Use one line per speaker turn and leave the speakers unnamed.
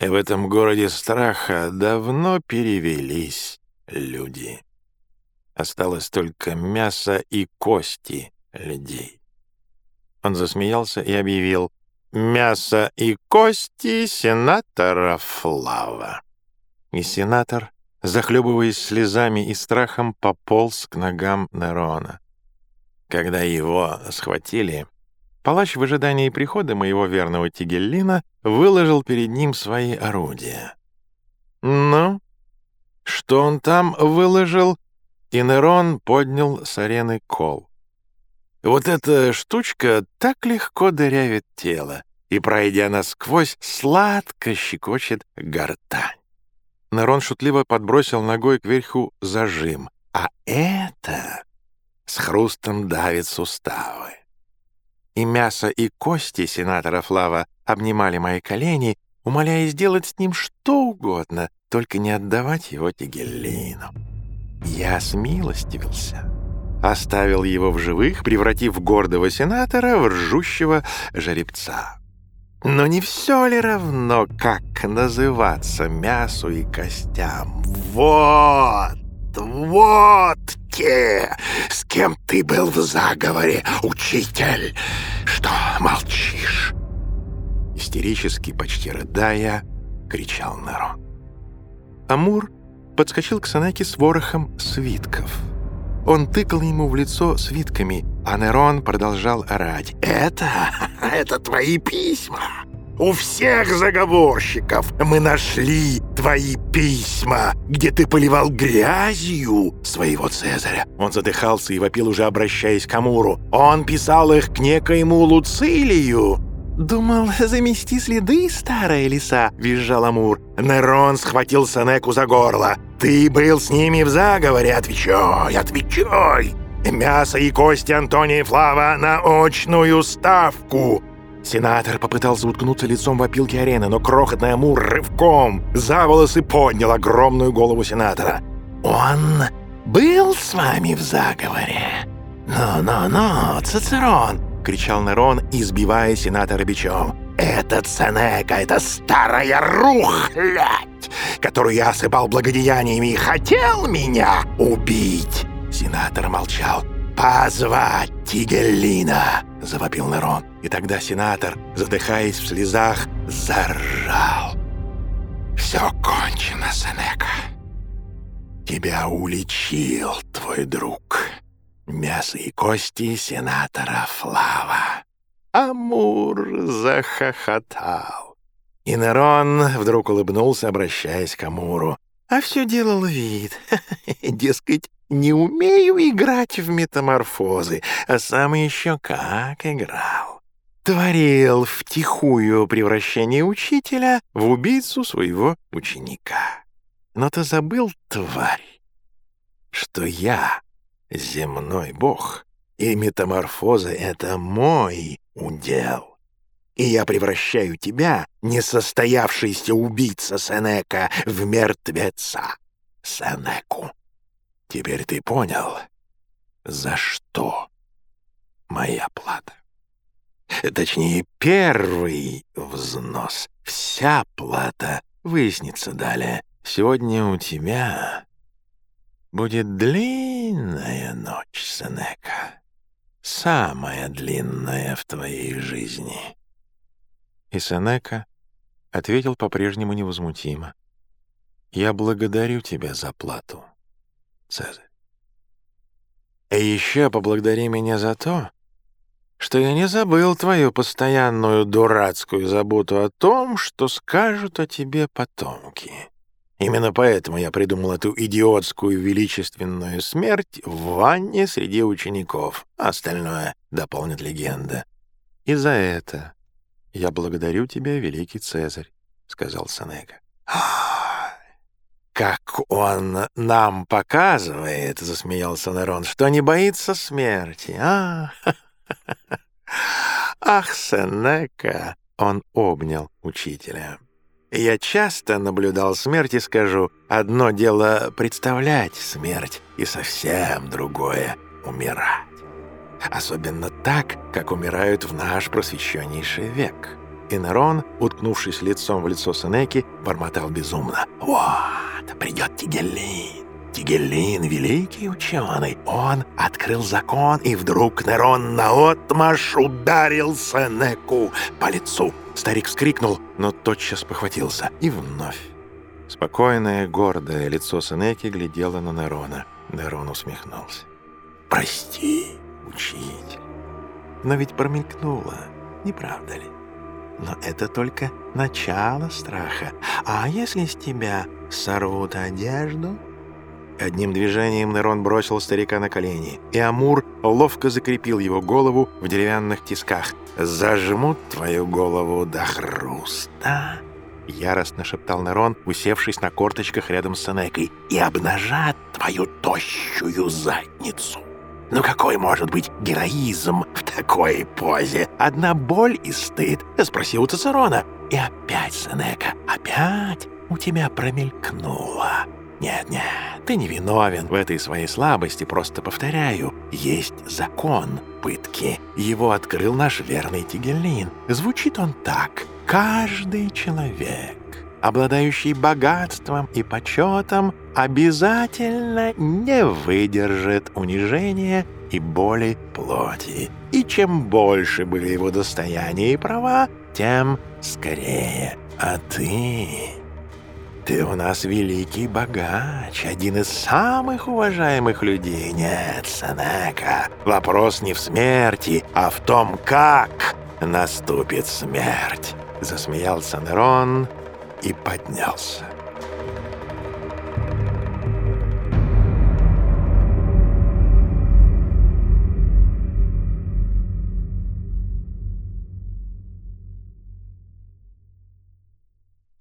В этом городе страха давно перевелись люди. Осталось только мясо и кости людей. Он засмеялся и объявил «Мясо и кости сенатора Флава». И сенатор, захлебываясь слезами и страхом, пополз к ногам Нерона. Когда его схватили, палач в ожидании прихода моего верного Тигеллина выложил перед ним свои орудия. «Ну, что он там выложил?» И Нерон поднял с арены кол. Вот эта штучка так легко дырявит тело и, пройдя насквозь, сладко щекочет гортань. Нерон шутливо подбросил ногой кверху зажим, а это с хрустом давит суставы. И мясо, и кости сенатора Флава обнимали мои колени, умоляя сделать с ним что угодно, только не отдавать его Тигеллину. Я смилостивился, оставил его в живых, превратив гордого сенатора в ржущего жеребца. Но не все ли равно, как называться мясу и костям? Вот, вот те, с кем ты был в заговоре, учитель. Что молчишь? Истерически, почти рыдая, кричал Нерон. Амур подскочил к Санеке с ворохом свитков. Он тыкал ему в лицо свитками, а Нерон продолжал орать. «Это... это твои письма!» У всех заговорщиков мы нашли твои письма, где ты поливал грязью своего Цезаря. Он задыхался и вопил, уже обращаясь к Амуру. Он писал их к некоему Луцилию. «Думал, замести следы, старая лиса», — визжал Амур. Нерон схватил Санеку за горло. «Ты был с ними в заговоре, отвечай, отвечай!» «Мясо и кости Антония Флава на очную ставку!» Сенатор попытался уткнуться лицом в опилки арены, но крохотный Амур рывком за волосы поднял огромную голову сенатора. «Он был с вами в заговоре?» «Ну-ну-ну, Цицерон!» — кричал Нерон, избивая сенатора бичом. «Это Ценека, это старая рухлядь, которую я осыпал благодеяниями и хотел меня убить!» Сенатор молчал. «Позвать Тигеллина!» — завопил Нерон. И тогда сенатор, задыхаясь в слезах, заржал. «Все кончено, Сенека. Тебя уличил твой друг. Мясо и кости сенатора Флава». Амур захохотал. И Нерон вдруг улыбнулся, обращаясь к Амуру. А все делал вид. Дескать, не умею играть в метаморфозы, а сам еще как играл. Творил втихую превращение учителя в убийцу своего ученика. Но ты забыл, тварь, что я земной бог, и метаморфоза — это мой удел. И я превращаю тебя, несостоявшийся убийца Сенека, в мертвеца Сенеку. Теперь ты понял, за что моя плата. Точнее, первый взнос. Вся плата выяснится далее. Сегодня у тебя будет длинная ночь, Сенека. Самая длинная в твоей жизни. И Сенека ответил по-прежнему невозмутимо. «Я благодарю тебя за плату». Цезарь. И еще поблагодари меня за то, что я не забыл твою постоянную дурацкую заботу о том, что скажут о тебе потомки. Именно поэтому я придумал эту идиотскую величественную смерть в ванне среди учеников. Остальное дополнит легенда. И за это я благодарю тебя, великий Цезарь, — сказал Санека. «Как он нам показывает, — засмеялся Нерон, — что не боится смерти, а? Ах, Сенека!» — он обнял учителя. «Я часто наблюдал смерть и скажу, одно дело представлять смерть, и совсем другое — умирать. Особенно так, как умирают в наш просвещеннейший век. И Нерон, уткнувшись лицом в лицо Сенеки, бормотал безумно. «Вот, придет Тигелин, Тигелин, великий ученый. Он открыл закон, и вдруг Нерон наотмашь ударил Сенеку по лицу. Старик вскрикнул, но тотчас похватился. И вновь. Спокойное, гордое лицо Сенеки глядело на Нерона. Нерон усмехнулся. «Прости, учитель. Но ведь промелькнуло, не правда ли? Но это только начало страха. А если с тебя сорвут одежду, Одним движением Нерон бросил старика на колени, и Амур ловко закрепил его голову в деревянных тисках. «Зажмут твою голову до хруста!» Яростно шептал Нерон, усевшись на корточках рядом с Сенекой, «и обнажат твою тощую задницу!» «Ну какой может быть героизм в такой позе? Одна боль и стыд?» — спросил Цицерона. «И опять, Сенека, опять у тебя промелькнуло. Нет, нет, ты не виновен в этой своей слабости, просто повторяю. Есть закон пытки. Его открыл наш верный Тигелин. Звучит он так. Каждый человек, обладающий богатством и почетом, обязательно не выдержит унижения и боли плоти. И чем больше были его достояния и права, тем скорее. А ты... Ты у нас великий богач, один из самых уважаемых людей. Нет, Сенека, вопрос не в смерти, а в том, как наступит смерть. Засмеялся Нерон и поднялся.